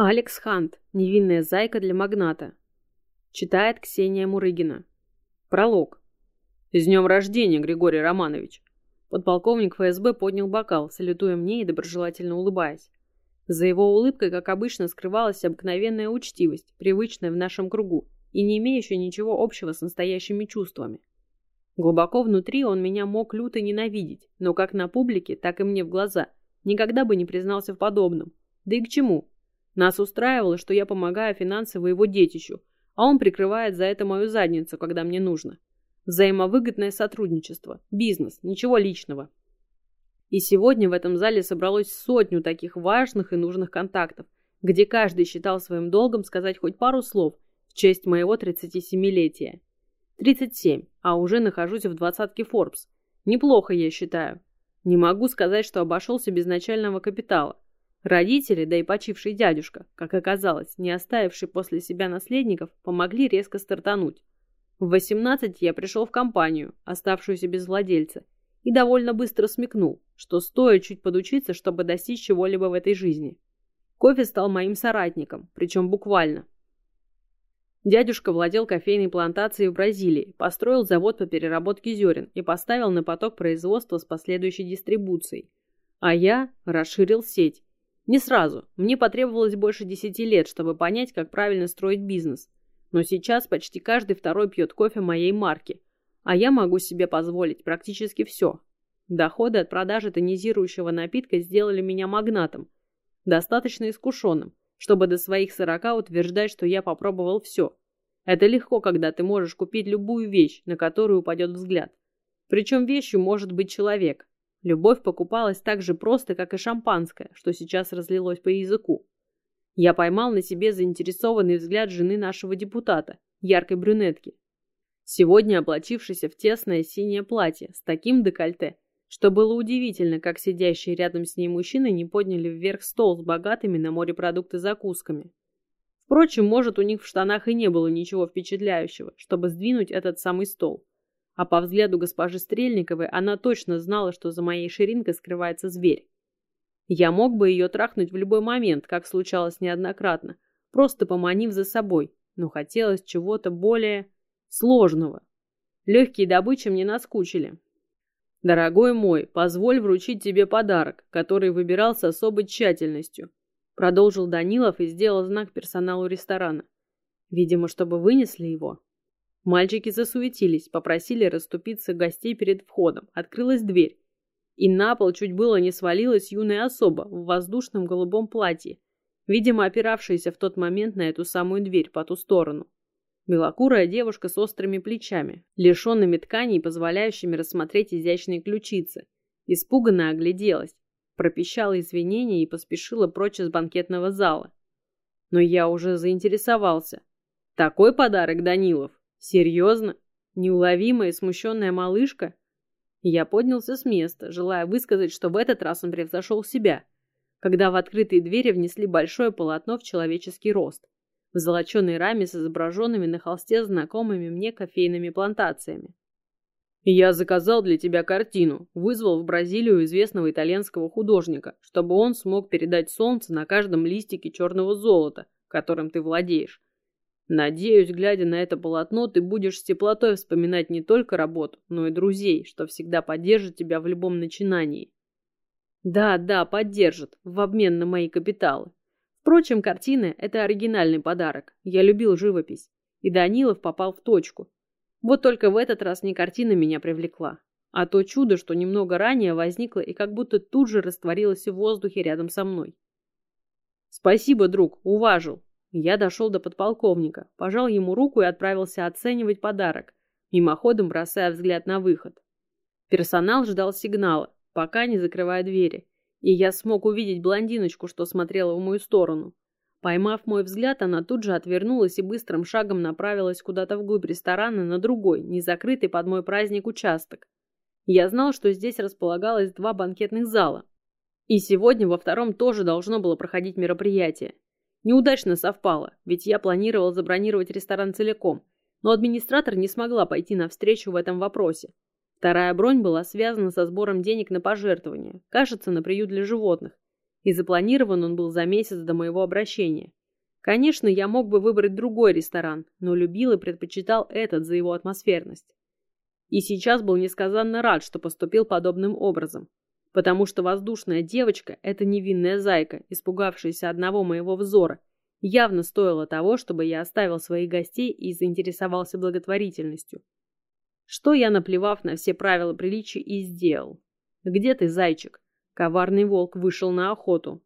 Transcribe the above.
Алекс Хант. Невинная зайка для магната. Читает Ксения Мурыгина. Пролог. С днем рождения, Григорий Романович. Подполковник ФСБ поднял бокал, салютуя мне и доброжелательно улыбаясь. За его улыбкой, как обычно, скрывалась обыкновенная учтивость, привычная в нашем кругу и не имеющая ничего общего с настоящими чувствами. Глубоко внутри он меня мог люто ненавидеть, но как на публике, так и мне в глаза. Никогда бы не признался в подобном. Да и к чему? Нас устраивало, что я помогаю финансово его детищу, а он прикрывает за это мою задницу, когда мне нужно. Взаимовыгодное сотрудничество, бизнес, ничего личного. И сегодня в этом зале собралось сотню таких важных и нужных контактов, где каждый считал своим долгом сказать хоть пару слов в честь моего 37-летия. 37, а уже нахожусь в двадцатке Forbes. Неплохо, я считаю. Не могу сказать, что обошелся без начального капитала. Родители, да и почивший дядюшка, как оказалось, не оставивший после себя наследников, помогли резко стартануть. В 18 я пришел в компанию, оставшуюся без владельца, и довольно быстро смекнул, что стоит чуть подучиться, чтобы достичь чего-либо в этой жизни. Кофе стал моим соратником, причем буквально. Дядюшка владел кофейной плантацией в Бразилии, построил завод по переработке зерен и поставил на поток производства с последующей дистрибуцией. А я расширил сеть не сразу. Мне потребовалось больше десяти лет, чтобы понять, как правильно строить бизнес. Но сейчас почти каждый второй пьет кофе моей марки. А я могу себе позволить практически все. Доходы от продажи тонизирующего напитка сделали меня магнатом. Достаточно искушенным, чтобы до своих сорока утверждать, что я попробовал все. Это легко, когда ты можешь купить любую вещь, на которую упадет взгляд. Причем вещью может быть человек, Любовь покупалась так же просто, как и шампанское, что сейчас разлилось по языку. Я поймал на себе заинтересованный взгляд жены нашего депутата, яркой брюнетки. Сегодня облачившейся в тесное синее платье с таким декольте, что было удивительно, как сидящие рядом с ней мужчины не подняли вверх стол с богатыми на морепродукты закусками. Впрочем, может, у них в штанах и не было ничего впечатляющего, чтобы сдвинуть этот самый стол. А по взгляду госпожи Стрельниковой она точно знала, что за моей ширинкой скрывается зверь. Я мог бы ее трахнуть в любой момент, как случалось неоднократно, просто поманив за собой, но хотелось чего-то более сложного. Легкие добычи мне наскучили. «Дорогой мой, позволь вручить тебе подарок, который выбирал с особой тщательностью», продолжил Данилов и сделал знак персоналу ресторана. Видимо, чтобы вынесли его. Мальчики засуетились, попросили расступиться гостей перед входом. Открылась дверь. И на пол чуть было не свалилась юная особа в воздушном голубом платье, видимо, опиравшаяся в тот момент на эту самую дверь по ту сторону. Белокурая девушка с острыми плечами, лишенными тканей, позволяющими рассмотреть изящные ключицы. Испуганно огляделась, пропищала извинения и поспешила прочь из банкетного зала. Но я уже заинтересовался. Такой подарок, Данилов, Серьезно? Неуловимая и смущенная малышка? Я поднялся с места, желая высказать, что в этот раз он превзошел себя, когда в открытые двери внесли большое полотно в человеческий рост, в золоченой раме с изображенными на холсте знакомыми мне кофейными плантациями. «Я заказал для тебя картину, вызвал в Бразилию известного итальянского художника, чтобы он смог передать солнце на каждом листике черного золота, которым ты владеешь, Надеюсь, глядя на это полотно, ты будешь с теплотой вспоминать не только работу, но и друзей, что всегда поддержат тебя в любом начинании. Да, да, поддержат, в обмен на мои капиталы. Впрочем, картины – это оригинальный подарок. Я любил живопись. И Данилов попал в точку. Вот только в этот раз не картина меня привлекла, а то чудо, что немного ранее возникло и как будто тут же растворилось в воздухе рядом со мной. Спасибо, друг, уважил. Я дошел до подполковника, пожал ему руку и отправился оценивать подарок, мимоходом бросая взгляд на выход. Персонал ждал сигнала, пока не закрывая двери, и я смог увидеть блондиночку, что смотрела в мою сторону. Поймав мой взгляд, она тут же отвернулась и быстрым шагом направилась куда-то вглубь ресторана на другой, не закрытый под мой праздник участок. Я знал, что здесь располагалось два банкетных зала. И сегодня во втором тоже должно было проходить мероприятие. Неудачно совпало, ведь я планировал забронировать ресторан целиком, но администратор не смогла пойти навстречу в этом вопросе. Вторая бронь была связана со сбором денег на пожертвования, кажется, на приют для животных. И запланирован он был за месяц до моего обращения. Конечно, я мог бы выбрать другой ресторан, но любил и предпочитал этот за его атмосферность. И сейчас был несказанно рад, что поступил подобным образом. Потому что воздушная девочка, эта невинная зайка, испугавшаяся одного моего взора, явно стоила того, чтобы я оставил своих гостей и заинтересовался благотворительностью. Что я, наплевав на все правила приличия, и сделал. «Где ты, зайчик?» Коварный волк вышел на охоту.